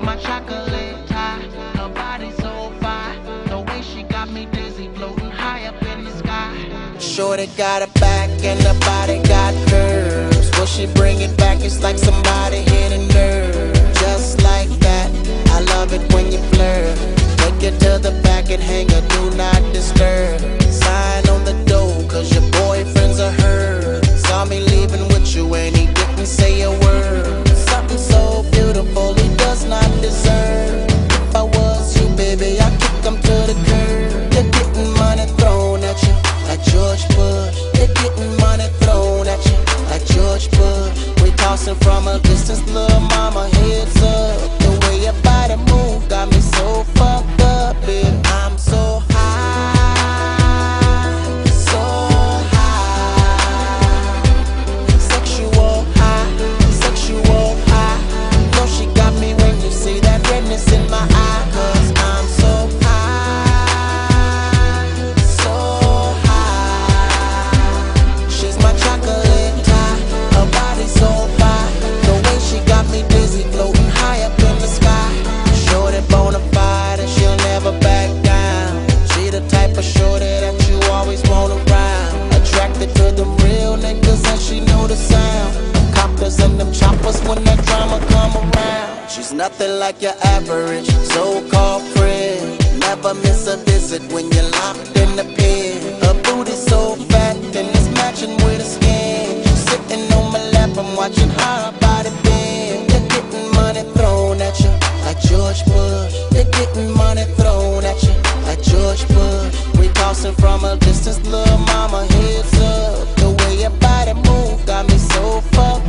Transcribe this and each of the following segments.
My chocolate tie. Her body so fine. The way she got me dizzy, floating high up in the sky. Shorty got a back and her body got curves. When she bring it back, it's like somebody hit a nerve. From a distance, little She's nothing like your average so-called friend. Never miss a visit when you're locked in the pen. Her booty so fat and it's matching with her skin. She's sitting on my lap, I'm watching her body bend. You're getting money thrown at you like George Bush. They're getting money thrown at you like George Bush. We tossing from a distance, little mama, heads up. The way your body move got me so fucked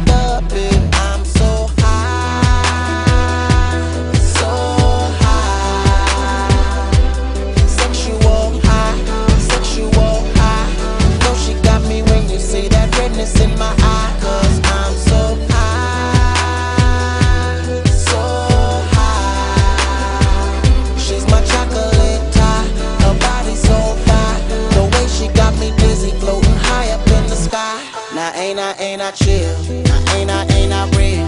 Ain't I, ain't I real?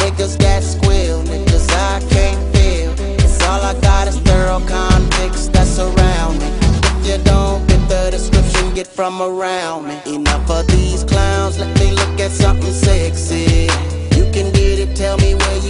Niggas got squill, niggas I can't feel. Cause all I got is thorough convicts that surround me. If you don't fit the description, get from around me. Enough of these clowns, let me look at something sexy. You can get it, tell me where you